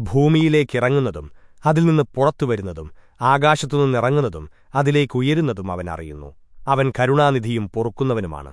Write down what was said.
ഭൂമിയിലേക്കിറങ്ങുന്നതും അതിൽ നിന്ന് പുറത്തുവരുന്നതും ആകാശത്തുനിന്നിറങ്ങുന്നതും അതിലേക്കുയരുന്നതും അവൻ അറിയുന്നു. അവൻ കരുണാനിധിയും പൊറുക്കുന്നവനുമാണ്.